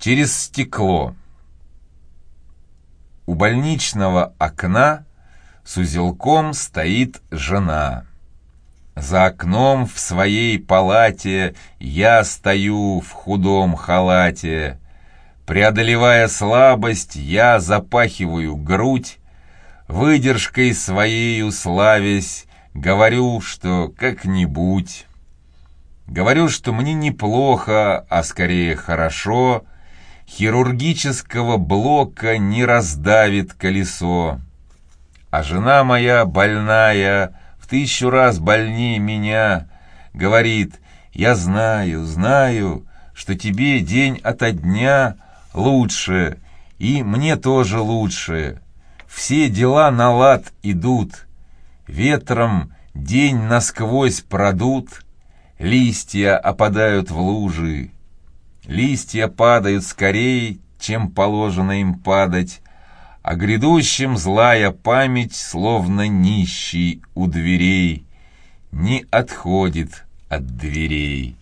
Через стекло. У больничного окна с узелком стоит жена. За окном в своей палате я стою в худом халате. Преодолевая слабость, я запахиваю грудь, Выдержкой своею славясь, говорю, что как-нибудь. Говорю, что мне неплохо, а скорее хорошо, Хирургического блока не раздавит колесо. А жена моя больная, в тысячу раз больнее меня, Говорит, я знаю, знаю, что тебе день ото дня лучше, и мне тоже лучше. Все дела на лад идут, ветром день насквозь продут, листья опадают в лужи. Листья падают скорее, чем положено им падать, а грядущем злая память, словно нищий у дверей, не отходит от дверей.